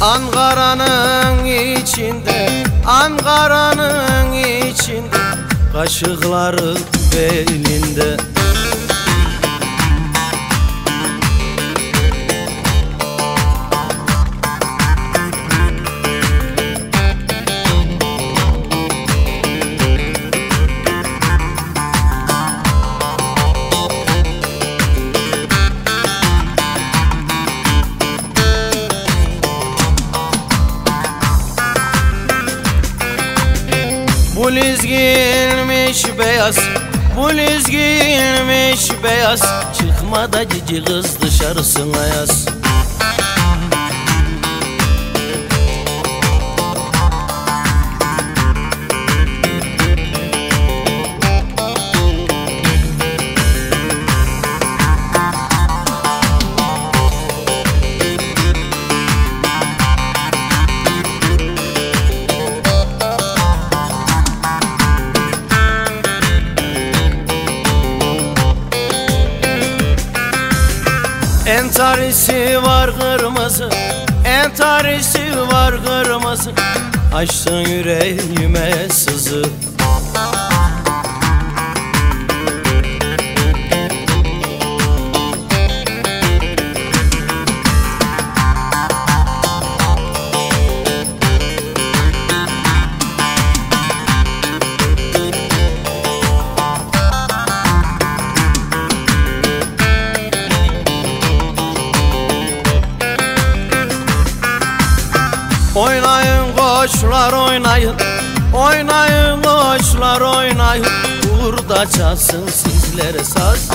Ankara'nın içinde Ankara'nın içinde Kaşıkları belinde Bluz giyilmiş beyaz Bluz giyilmiş beyaz. Çıkma da cici kız dışarısına yaz Entarisi var kırmızı Entarisi var kırmızı. Açtın yüreğime sızı Oynayın koçlar oynayın. Oynayın koçlar oynayın. Burada çalsın sizlere saz